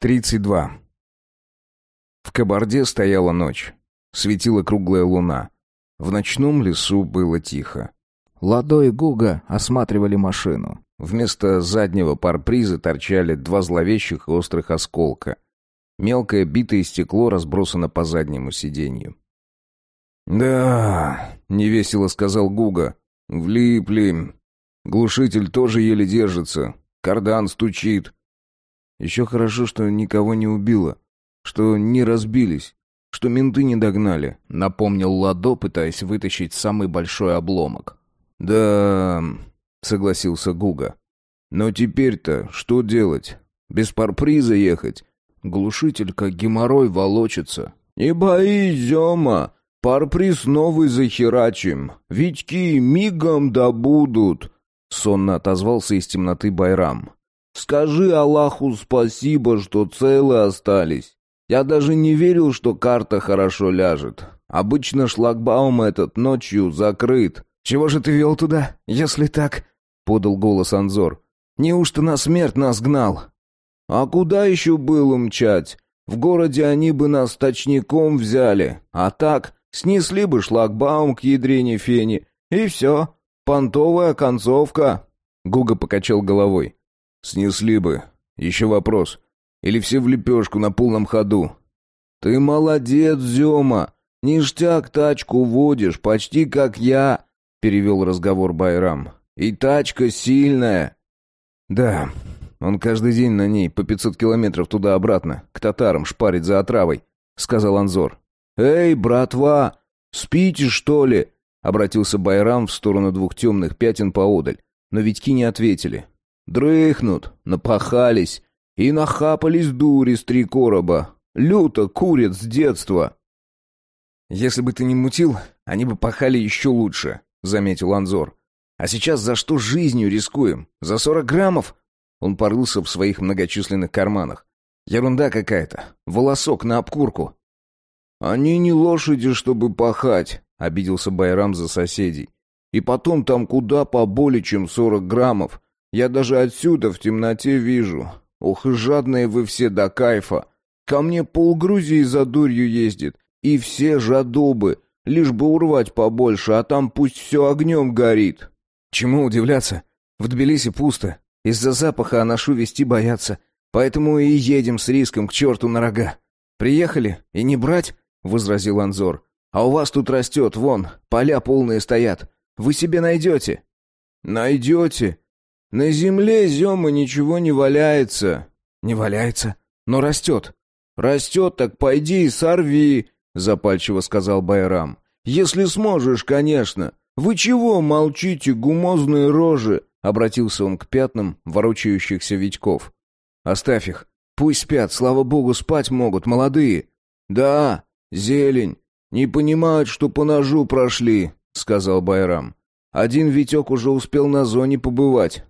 32. В Кабарде стояла ночь. Светила круглая луна. В ночном лесу было тихо. Ладо и Гуга осматривали машину. Вместо заднего парприза торчали два зловещих и острых осколка. Мелкое битое стекло разбросано по заднему сиденью. «Да», — невесело сказал Гуга, — «влипли. Глушитель тоже еле держится. Кардан стучит. Еще хорошо, что никого не убило, что не разбились, что менты не догнали, напомнил Ладо, пытаясь вытащить самый большой обломок. Да, согласился Гуга. Но теперь-то что делать? Без парприза ехать? Глушитель как геморрой волочится. Не боись, Зема, парприз новый захерачим. Витьки мигом добудут. Сонно отозвался из темноты Байрам. Скажи Аллаху спасибо, что целы остались. Я даже не верил, что карта хорошо ляжет. Обычно шлагбаум этот ночью закрыт. Чего же ты вел туда, если так? подал голос Анзор. Неужто на смерть нас гнал? А куда еще было мчать? В городе они бы нас точником взяли, а так снесли бы шлагбаум к ядрене фени, и все, понтовая концовка. Гуга покачал головой. Снесли бы. Еще вопрос. Или все в лепешку на полном ходу. Ты молодец, Зема. Ништяк тачку водишь, почти как я, перевел разговор Байрам. И тачка сильная. Да, он каждый день на ней по пятьсот километров туда-обратно, к татарам шпарит за отравой, сказал Анзор. Эй, братва, спите что ли? Обратился Байрам в сторону двух темных пятен поодаль, но Витьки не ответили. Дрыхнут, напахались и нахапались дури с три короба. Люто курят с детства. Если бы ты не мутил, они бы пахали еще лучше, заметил Анзор. А сейчас за что жизнью рискуем? За сорок граммов? Он порылся в своих многочисленных карманах. Ерунда какая-то. Волосок на обкурку. Они не лошади, чтобы пахать, обиделся Байрам за соседей. И потом там куда поболее, чем сорок граммов. Я даже отсюда в темноте вижу. Ох жадные вы все до кайфа. Ко мне полгрузии за дурью ездит. И все жадобы, лишь бы урвать побольше, а там пусть все огнем горит. Чему удивляться? В Тбилиси пусто. Из-за запаха анашу вести боятся. Поэтому и едем с риском к черту на рога. Приехали и не брать, — возразил Анзор. А у вас тут растет, вон, поля полные стоят. Вы себе найдете. Найдете? На земле, Зема, ничего не валяется. Не валяется, но растет. Растет, так пойди и сорви, запальчиво сказал Байрам. Если сможешь, конечно. Вы чего молчите, гумозные рожи? Обратился он к пятнам ворочающихся Витьков. Оставь их. Пусть спят, слава богу, спать могут, молодые. Да, зелень. Не понимают, что по ножу прошли, сказал Байрам. Один Витек уже успел на зоне побывать.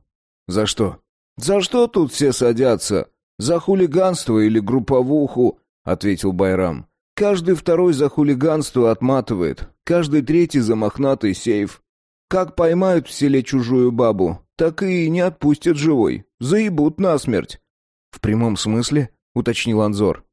«За что?» «За что тут все садятся? За хулиганство или групповуху?» — ответил Байрам. «Каждый второй за хулиганство отматывает, каждый третий за мохнатый сейф. Как поймают в селе чужую бабу, так и не отпустят живой, заебут насмерть». «В прямом смысле?» — уточнил Анзор.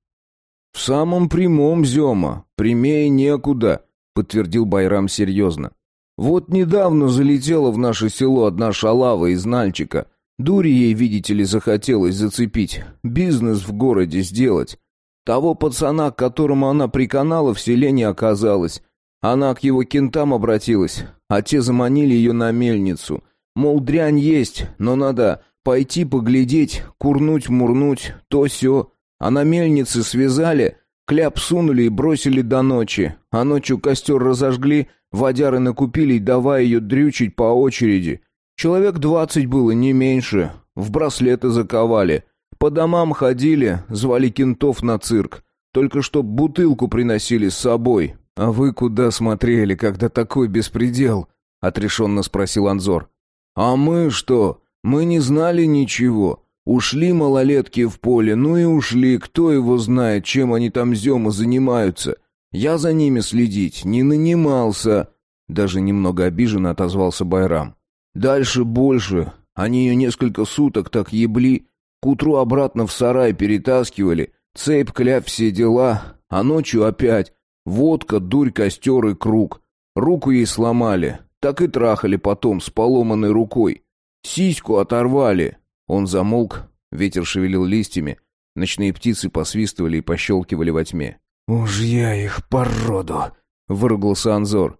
«В самом прямом, Зема, прямее некуда», — подтвердил Байрам серьезно. Вот недавно залетела в наше село одна шалава из Нальчика. Дури ей, видите ли, захотелось зацепить, бизнес в городе сделать. Того пацана, к которому она приканала, в селе не оказалось. Она к его кентам обратилась, а те заманили ее на мельницу. Мол, дрянь есть, но надо пойти поглядеть, курнуть-мурнуть, то-сё. А на мельнице связали, кляп сунули и бросили до ночи. А ночью костер разожгли, Водяры накупили, давая ее дрючить по очереди. Человек двадцать было, не меньше. В браслеты заковали. По домам ходили, звали кентов на цирк. Только чтоб бутылку приносили с собой. «А вы куда смотрели, когда такой беспредел?» — отрешенно спросил Анзор. «А мы что? Мы не знали ничего. Ушли малолетки в поле, ну и ушли, кто его знает, чем они там зема занимаются. Я за ними следить не нанимался. Даже немного обиженно отозвался Байрам. Дальше больше. Они ее несколько суток так ебли. К утру обратно в сарай перетаскивали, цепь, кляп, все дела, а ночью опять водка, дурь, костер и круг. Руку ей сломали, так и трахали потом с поломанной рукой. Сиську оторвали. Он замолк, ветер шевелил листьями, ночные птицы посвистывали и пощелкивали во тьме. «Уж я их породу!» — выругался Анзор.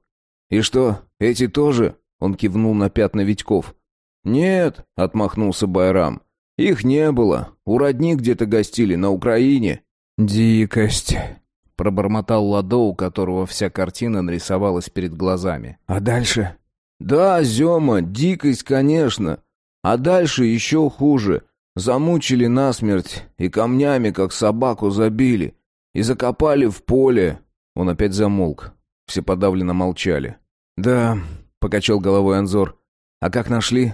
«И что, эти тоже?» — он кивнул на пятна Витьков. «Нет», — отмахнулся Байрам. «Их не было. У родни где-то гостили, на Украине». «Дикость», — пробормотал Ладо, у которого вся картина нарисовалась перед глазами. «А дальше?» «Да, Зема, дикость, конечно. А дальше еще хуже. Замучили насмерть и камнями, как собаку, забили. И закопали в поле». Он опять замолк. Все подавленно молчали. «Да», — покачал головой Анзор. «А как нашли?»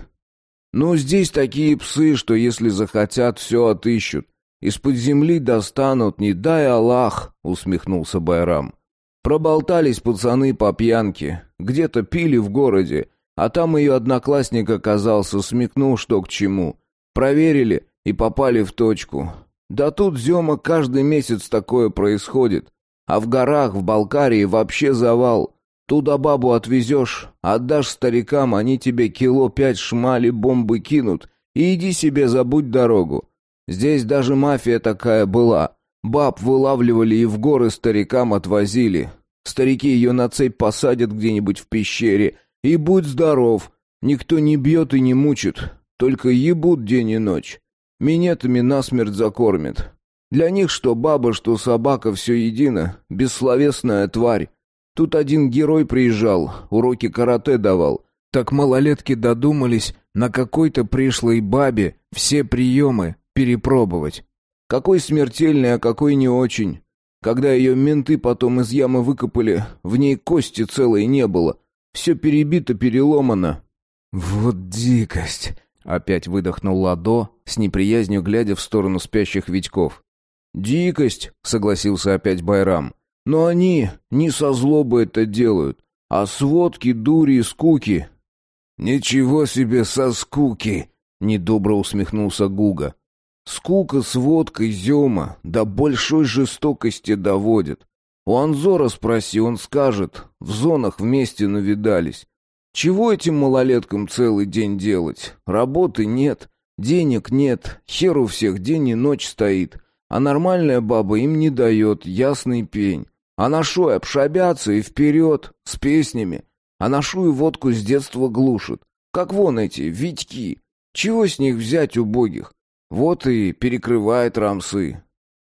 «Ну, здесь такие псы, что если захотят, все отыщут. Из-под земли достанут, не дай Аллах», — усмехнулся Байрам. «Проболтались пацаны по пьянке. Где-то пили в городе, а там ее одноклассник оказался, смекнул, что к чему. Проверили и попали в точку. Да тут, Зема, каждый месяц такое происходит. А в горах, в Балкарии вообще завал. Туда бабу отвезешь, отдашь старикам, они тебе кило пять шмали бомбы кинут, и иди себе забудь дорогу. Здесь даже мафия такая была. Баб вылавливали и в горы старикам отвозили. Старики ее на цепь посадят где-нибудь в пещере. И будь здоров, никто не бьет и не мучит, только ебут день и ночь. Минетами насмерть закормят. Для них что баба, что собака все едино, бессловесная тварь. Тут один герой приезжал, уроки карате давал. Так малолетки додумались на какой-то пришлой бабе все приемы перепробовать. Какой смертельный, а какой не очень. Когда ее менты потом из ямы выкопали, в ней кости целой не было. Все перебито, переломано. «Вот дикость!» — опять выдохнул Ладо, с неприязнью глядя в сторону спящих Витьков. «Дикость!» — согласился опять Байрам. Но они не со злобы это делают, а сводки, дури и скуки. Ничего себе со скуки, недобро усмехнулся Гуга. Скука с водкой Зема до большой жестокости доводит. У Анзора спроси, он скажет, в зонах вместе навидались. Чего этим малолеткам целый день делать? Работы нет, денег нет, хер у всех день и ночь стоит. А нормальная баба им не дает, ясный пень. А на шой обшабятся и вперед, с песнями. А на шуй водку с детства глушат. Как вон эти, Витьки. Чего с них взять убогих? Вот и перекрывает рамсы.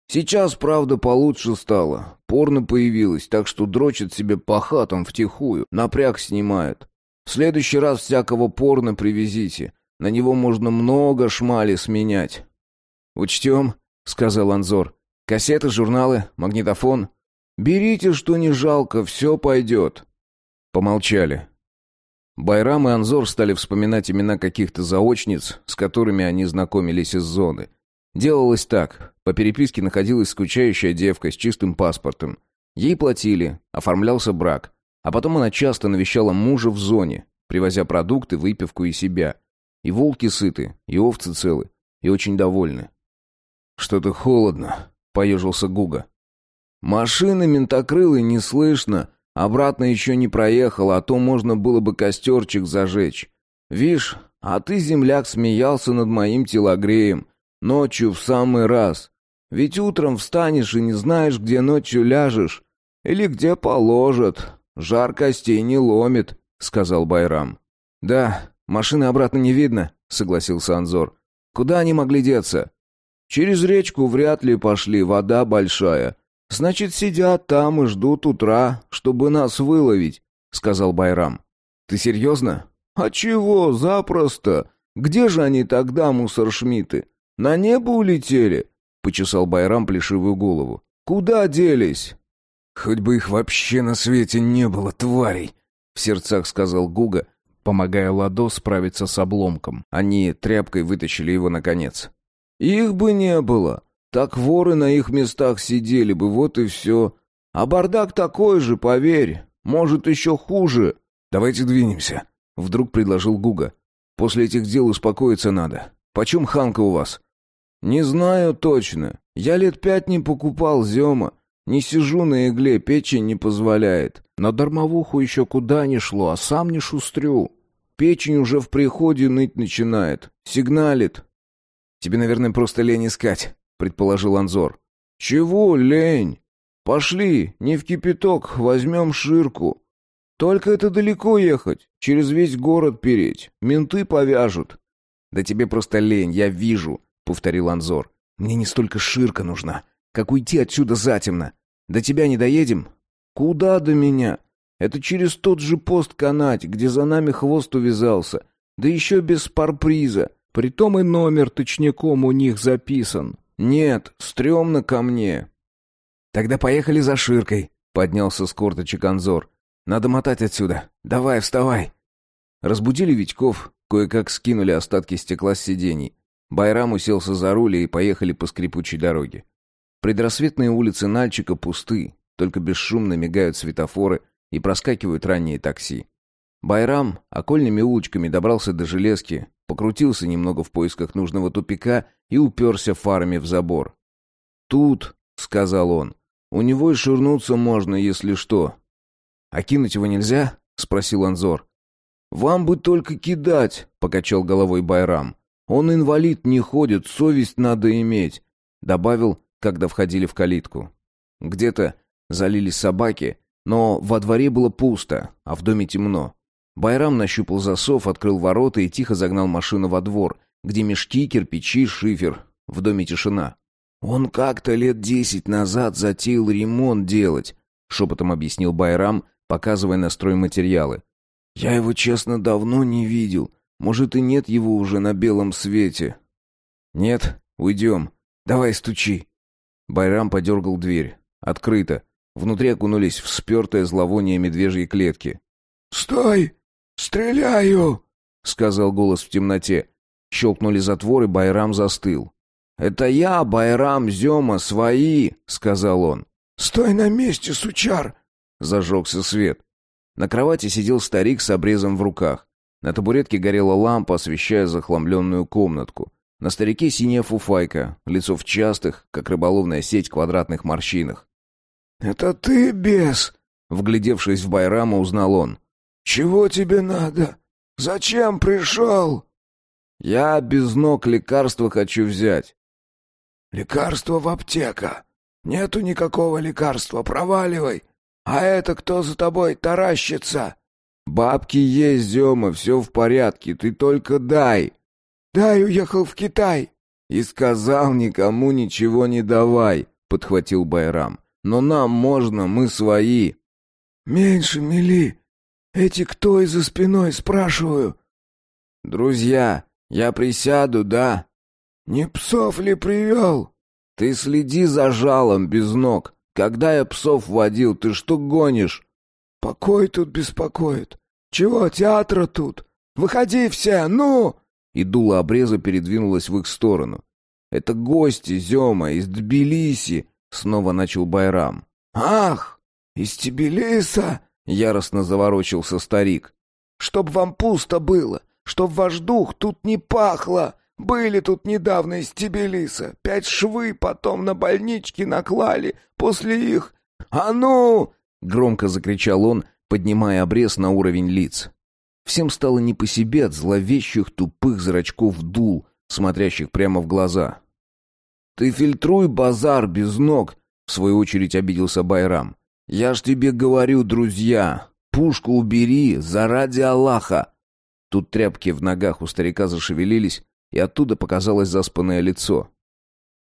Сейчас, правда, получше стало. Порно появилось, так что дрочат себе по хатам втихую, напряг снимают. В следующий раз всякого порно привезите. На него можно много шмали сменять. «Учтем», — сказал Анзор. «Кассеты, журналы, магнитофон». «Берите, что не жалко, все пойдет». Помолчали. Байрам и Анзор стали вспоминать имена каких-то заочниц, с которыми они знакомились из зоны. Делалось так. По переписке находилась скучающая девка с чистым паспортом. Ей платили, оформлялся брак. А потом она часто навещала мужа в зоне, привозя продукты, выпивку и себя. И волки сыты, и овцы целы, и очень довольны. «Что-то холодно», — поежился Гуга. «Машины ментокрылы не слышно. Обратно еще не проехал, а то можно было бы костерчик зажечь. Вишь, а ты, земляк, смеялся над моим телогреем. Ночью в самый раз. Ведь утром встанешь и не знаешь, где ночью ляжешь. Или где положат. Жар костей не ломит», — сказал Байрам. «Да, машины обратно не видно», — согласился Анзор. «Куда они могли деться?» «Через речку вряд ли пошли, вода большая. Значит, сидят там и ждут утра, чтобы нас выловить», — сказал Байрам. «Ты серьезно?» «А чего, запросто. Где же они тогда, мусоршмиты? На небо улетели?» — почесал Байрам плешивую голову. «Куда делись?» «Хоть бы их вообще на свете не было, тварей!» — в сердцах сказал Гуга, помогая Ладо справиться с обломком. Они тряпкой вытащили его наконец. «Их бы не было. Так воры на их местах сидели бы, вот и все. А бардак такой же, поверь. Может, еще хуже. Давайте двинемся. Вдруг предложил Гуга. После этих дел успокоиться надо. Почем ханка у вас? «Не знаю точно. Я лет пять не покупал зема. Не сижу на игле, печень не позволяет. На дармовуху еще куда ни шло, а сам не шустрю. Печень уже в приходе ныть начинает. Сигналит». «Тебе, наверное, просто лень искать», — предположил Анзор. «Чего лень? Пошли, не в кипяток, возьмем ширку. Только это далеко ехать, через весь город переть. Менты повяжут». «Да тебе просто лень, я вижу», — повторил Анзор. «Мне не столько ширка нужна, как уйти отсюда затемно. До тебя не доедем?» «Куда до меня? Это через тот же пост канать, где за нами хвост увязался. Да еще без парприза. Притом и номер точняком у них записан. Нет, стрёмно ко мне». «Тогда поехали за ширкой», — поднялся с корточек Анзор. «Надо мотать отсюда. Давай, вставай». Разбудили Витьков, кое-как скинули остатки стекла с сидений. Байрам уселся за руль и поехали по скрипучей дороге. Предрассветные улицы Нальчика пусты, только бесшумно мигают светофоры и проскакивают ранние такси. Байрам окольными улочками добрался до железки, покрутился немного в поисках нужного тупика и уперся фарами в забор. «Тут», — сказал он, — «у него и шурнуться можно, если что». «А кинуть его нельзя?» — спросил Анзор. «Вам бы только кидать», — покачал головой Байрам. Он инвалид не ходит, совесть надо иметь», — добавил, когда входили в калитку. Где-то залились собаки, но во дворе было пусто, а в доме темно. Байрам нащупал засов, открыл ворота и тихо загнал машину во двор, где мешки, кирпичи, шифер. В доме тишина. «Он как-то лет десять назад затеял ремонт делать», — шепотом объяснил Байрам, показывая на стройматериалы. «Я его, честно, давно не видел. Может, и нет его уже на белом свете?» «Нет, уйдем. Давай стучи». Байрам подергал дверь. Открыто. Внутри окунулись в спертое зловоние медвежьей клетки. «Стой! Стреляю!» — сказал голос в темноте. Щелкнули затворы, Байрам застыл. «Это я, Байрам, Зема, свои!» — сказал он. «Стой на месте, сучар!» — зажегся свет. На кровати сидел старик с обрезом в руках. На табуретке горела лампа, освещая захламленную комнатку. На старике синяя фуфайка, лицо в частых, как рыболовная сеть, квадратных морщинах. «Это ты, бес?» Вглядевшись в Байрама, узнал он. «Чего тебе надо? Зачем пришел?» «Я без ног лекарства хочу взять». «Лекарство в аптека. Нету никакого лекарства, проваливай. А это кто за тобой таращится?» «Бабки есть, Зема, все в порядке, ты только дай». «Дай уехал в Китай». «И сказал никому ничего не давай», — подхватил Байрам. «Но нам можно, мы свои». «Меньше мели. Эти кто из-за спиной, спрашиваю?» «Друзья, я присяду, да?» «Не псов ли привел?» «Ты следи за жалом без ног. Когда я псов водил, ты что гонишь?» Покой тут беспокоит. Чего театра тут? Выходи все, ну!» И дуло обреза передвинулось в их сторону. «Это гости, Зема, из Тбилиси!» — снова начал Байрам. «Ах, из Тбилиса!» — яростно заворочился старик. «Чтоб вам пусто было, чтоб ваш дух тут не пахло! Были тут недавно из Тбилиса, пять швы потом на больнички наклали, после их... А ну, Громко закричал он, поднимая обрез на уровень лиц. Всем стало не по себе от зловещих тупых зрачков дул, смотрящих прямо в глаза. «Ты фильтруй базар без ног», — в свою очередь обиделся Байрам. «Я ж тебе говорю, друзья, пушку убери, заради Аллаха!» Тут тряпки в ногах у старика зашевелились, и оттуда показалось заспанное лицо.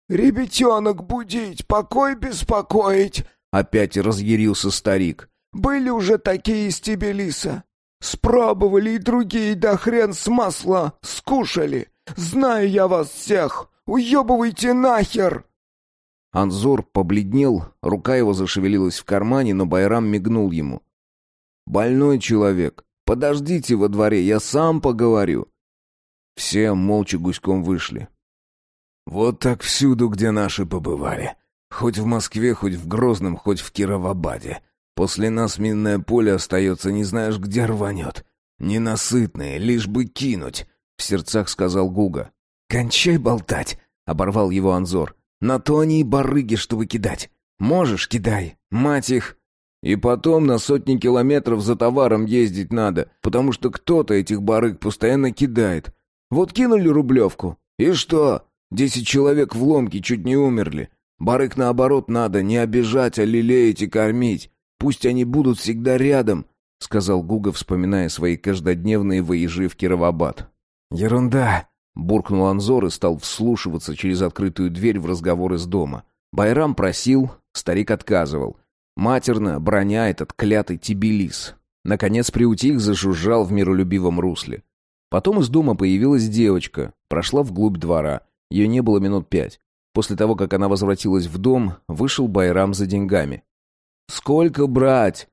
«Ребятенок будить, покой беспокоить!» Опять разъярился старик. «Были уже такие из Тибелиса. Спробовали и другие, да хрен с масла, скушали. Знаю я вас всех. Уебывайте нахер!» Анзор побледнел, рука его зашевелилась в кармане, но Байрам мигнул ему. «Больной человек, подождите во дворе, я сам поговорю». Все молча гуськом вышли. «Вот так всюду, где наши побывали», Хоть в Москве, хоть в Грозном, хоть в Кировобаде. После нас минное поле остается, не знаешь, где рванет. Ненасытные, лишь бы кинуть, — в сердцах сказал Гуга. «Кончай болтать!» оборвал его Анзор. «На то они и барыги, чтобы кидать. Можешь, кидай. Мать их!» «И потом на сотни километров за товаром ездить надо, потому что кто-то этих барыг постоянно кидает. Вот кинули рублевку. И что? Десять человек в ломке чуть не умерли. Барыг наоборот надо не обижать, а лелеять и кормить. Пусть они будут всегда рядом», — сказал Гуга, вспоминая свои каждодневные выезжи в Кировабад. «Ерунда!» — буркнул Анзор и стал вслушиваться через открытую дверь в разговор из дома. Байрам просил, старик отказывал. Матерно броня этот клятый Тибилис. Наконец приутих, зажужжал в миролюбивом русле. Потом из дома появилась девочка, прошла вглубь двора. Ее не было минут пять. После того, как она возвратилась в дом, вышел Байрам за деньгами. «Сколько брать?»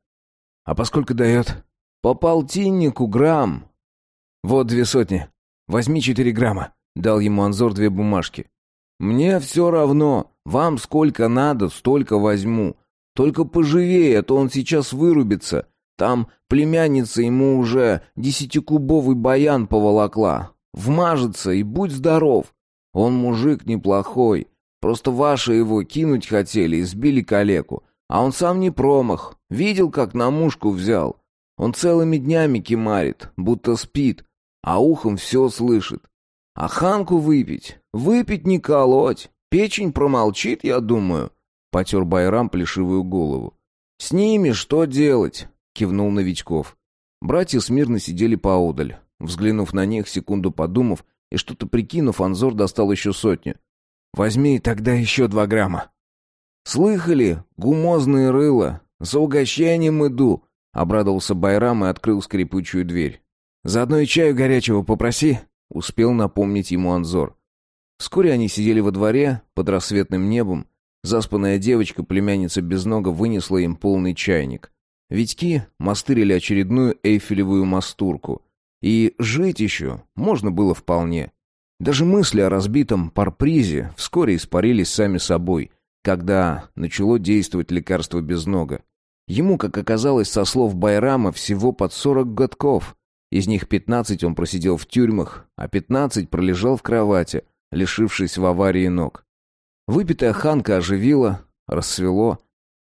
«А поскольку дает?» «По полтиннику грамм». «Вот две сотни. Возьми четыре грамма», — дал ему Анзор две бумажки. «Мне все равно. Вам сколько надо, столько возьму. Только поживее, а то он сейчас вырубится. Там племянница ему уже десятикубовый баян поволокла. Вмажется и будь здоров. Он мужик неплохой. Просто ваши его кинуть хотели и сбили калеку. А он сам не промах. Видел, как на мушку взял. Он целыми днями кемарит, будто спит, а ухом все слышит. А ханку выпить? Выпить не колоть. Печень промолчит, я думаю. Потер Байрам плешивую голову. «С ними что делать?» — кивнул Новичков. Братья смирно сидели поодаль. Взглянув на них, секунду подумав и что-то прикинув, Анзор достал еще сотню. «Возьми тогда еще два грамма». «Слыхали? Гумозные рыла. За угощением иду», — обрадовался Байрам и открыл скрипучую дверь. «Заодно и чаю горячего попроси», — успел напомнить ему Анзор. Вскоре они сидели во дворе, под рассветным небом. Заспанная девочка, племянница Безнога, вынесла им полный чайник. Витьки мастырили очередную эйфелевую мастурку. И жить еще можно было вполне. Даже мысли о разбитом парпризе вскоре испарились сами собой, когда начало действовать лекарство Безнога. Ему, как оказалось, со слов Байрама, всего под сорок годков. Из них пятнадцать он просидел в тюрьмах, а пятнадцать пролежал в кровати, лишившись в аварии ног. Выпитая ханка оживила, рассвело.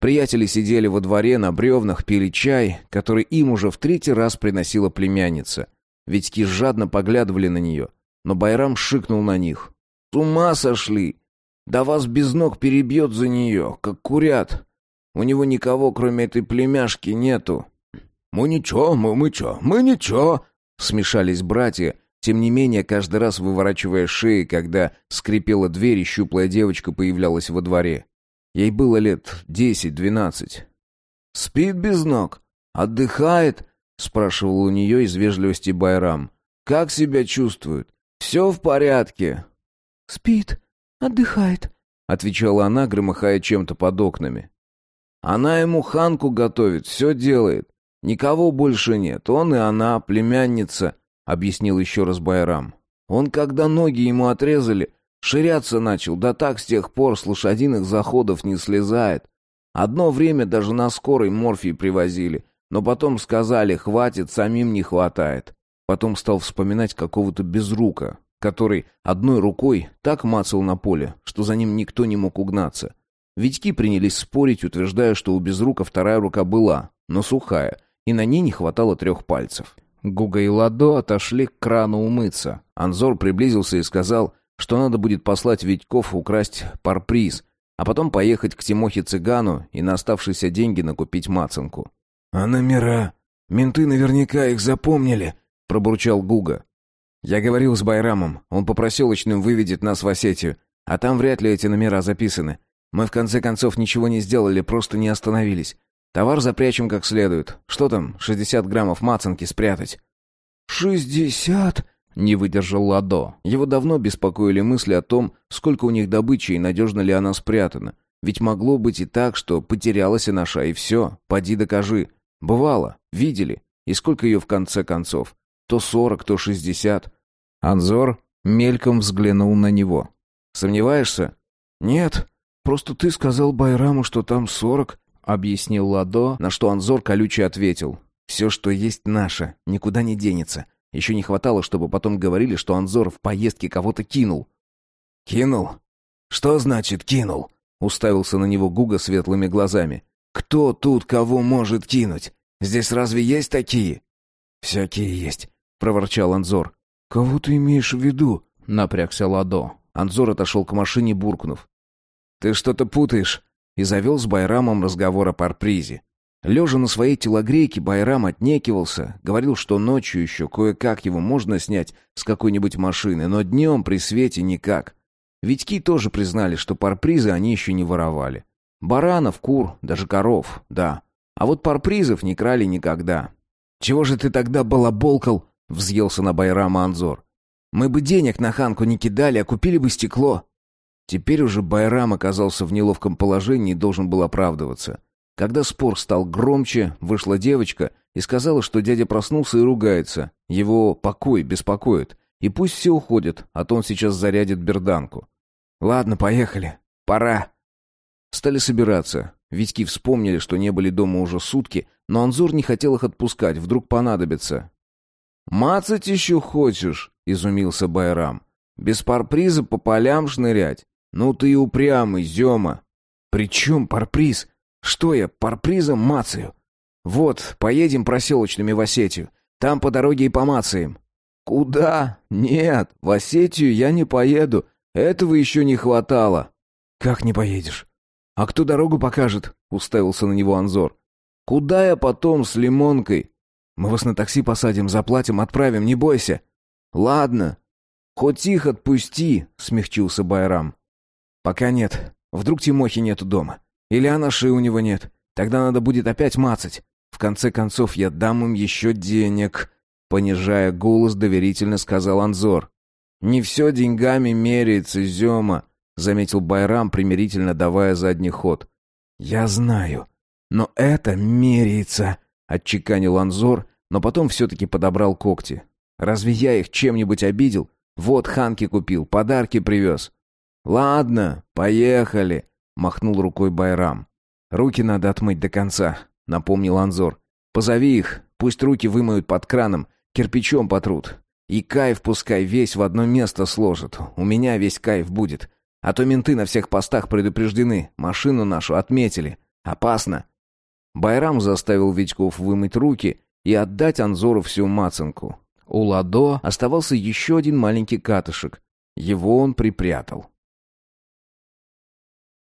Приятели сидели во дворе на бревнах, пили чай, который им уже в третий раз приносила племянница. Витьки жадно поглядывали на нее, но Байрам шикнул на них. «С ума сошли! Да вас без ног перебьет за нее, как курят. У него никого, кроме этой племяшки, нету». «Мы ничего, мы, мы чё, мы ничего!» Смешались братья, тем не менее, каждый раз выворачивая шеи, когда скрипела дверь и щуплая девочка появлялась во дворе. Ей было лет десять-двенадцать. «Спит без ног? Отдыхает?» — спрашивал у нее из вежливости Байрам. «Как себя чувствует? Все в порядке?» «Спит, отдыхает», — отвечала она, громыхая чем-то под окнами. «Она ему ханку готовит, все делает. Никого больше нет. Он и она, племянница», — объяснил еще раз Байрам. «Он, когда ноги ему отрезали, ширяться начал, да так с тех пор с лошадиных заходов не слезает. Одно время даже на скорой морфий привозили, но потом сказали, хватит, самим не хватает. Потом стал вспоминать какого-то безрука, который одной рукой так мацал на поле, что за ним никто не мог угнаться. Витьки принялись спорить, утверждая, что у безрука вторая рука была, но сухая, и на ней не хватало трех пальцев. Гуга и Ладо отошли к крану умыться. Анзор приблизился и сказал, что надо будет послать Витьков украсть парприз, а потом поехать к Тимохе Цыгану и на оставшиеся деньги накупить мацанку. «А номера? Менты наверняка их запомнили», — пробурчал Гуга. «Я говорил с Байрамом. Он по проселочным выведет нас в Осетию. А там вряд ли эти номера записаны. Мы в конце концов ничего не сделали, просто не остановились. Товар запрячем как следует. Что там, шестьдесят граммов мацанки спрятать?» «Шестьдесят?» — не выдержал Ладо. Его давно беспокоили мысли о том, сколько у них добычи и надежно ли она спрятана. Ведь могло быть и так, что потерялась и наша, и все. Поди докажи. Бывало, видели. И сколько ее в конце концов? То сорок, то шестьдесят. Анзор мельком взглянул на него. «Сомневаешься?» «Нет, просто ты сказал Байраму, что там сорок», — объяснил Ладо, на что Анзор колюче ответил. «Все, что есть наше, никуда не денется. Еще не хватало, чтобы потом говорили, что Анзор в поездке кого-то кинул». «Кинул? Что значит кинул?» Уставился на него Гуга светлыми глазами. «Кто тут кого может кинуть? Здесь разве есть такие?» «Всякие есть», — проворчал Анзор. «Кого ты имеешь в виду?» — напрягся Ладо. Анзор отошел к машине, буркнув. «Ты что-то путаешь», и завел с Байрамом разговор о парпризе. Лежа на своей телогрейке, Байрам отнекивался, говорил, что ночью еще кое-как его можно снять с какой-нибудь машины, но днем при свете никак. Витьки тоже признали, что парпризы они еще не воровали. Баранов, кур, даже коров, да. А вот парпризов не крали никогда. «Чего же ты тогда балаболкал?» — взъелся на Байрама Анзор. «Мы бы денег на Ханку не кидали, а купили бы стекло». Теперь уже Байрам оказался в неловком положении и должен был оправдываться. Когда спор стал громче, вышла девочка и сказала, что дядя проснулся и ругается. Его покой беспокоит. И пусть все уходят, а то он сейчас зарядит берданку. «Ладно, поехали. Пора». Стали собираться. Витьки вспомнили, что не были дома уже сутки, но Анзор не хотел их отпускать, вдруг понадобится. «Мацать еще хочешь?» — изумился Байрам. «Без парприза по полям шнырять? Ну ты и упрямый, Зема!» «При чем парприз? Что я, парпризом мацаю?» «Вот, поедем проселочными в Осетию. Там по дороге и помацаем». «Куда? Нет, в Осетию я не поеду. Этого еще не хватало». «Как не поедешь? А кто дорогу покажет?» — уставился на него Анзор. «Куда я потом с лимонкой?» «Мы вас на такси посадим, заплатим, отправим, не бойся». «Ладно. Хоть их отпусти», — смягчился Байрам. «Пока нет. Вдруг Тимохи нету дома. Или Анаши у него нет. Тогда надо будет опять мацать. В конце концов, я дам им еще денег», — понижая голос, доверительно сказал Анзор. «Не все деньгами меряется, Зема», — заметил Байрам, примирительно давая задний ход. «Я знаю. Но это меряется», — отчеканил Анзор, но потом все-таки подобрал когти. «Разве я их чем-нибудь обидел? Вот Ханки купил, подарки привез». «Ладно, поехали», — махнул рукой Байрам. «Руки надо отмыть до конца», — напомнил Анзор. «Позови их, пусть руки вымоют под краном, кирпичом потрут. И кайф пускай весь в одно место сложат. У меня весь кайф будет. А то менты на всех постах предупреждены, машину нашу отметили. Опасно. Байрам заставил Витьков вымыть руки и отдать Анзору всю мацанку. У Ладо оставался еще один маленький катышек. Его он припрятал.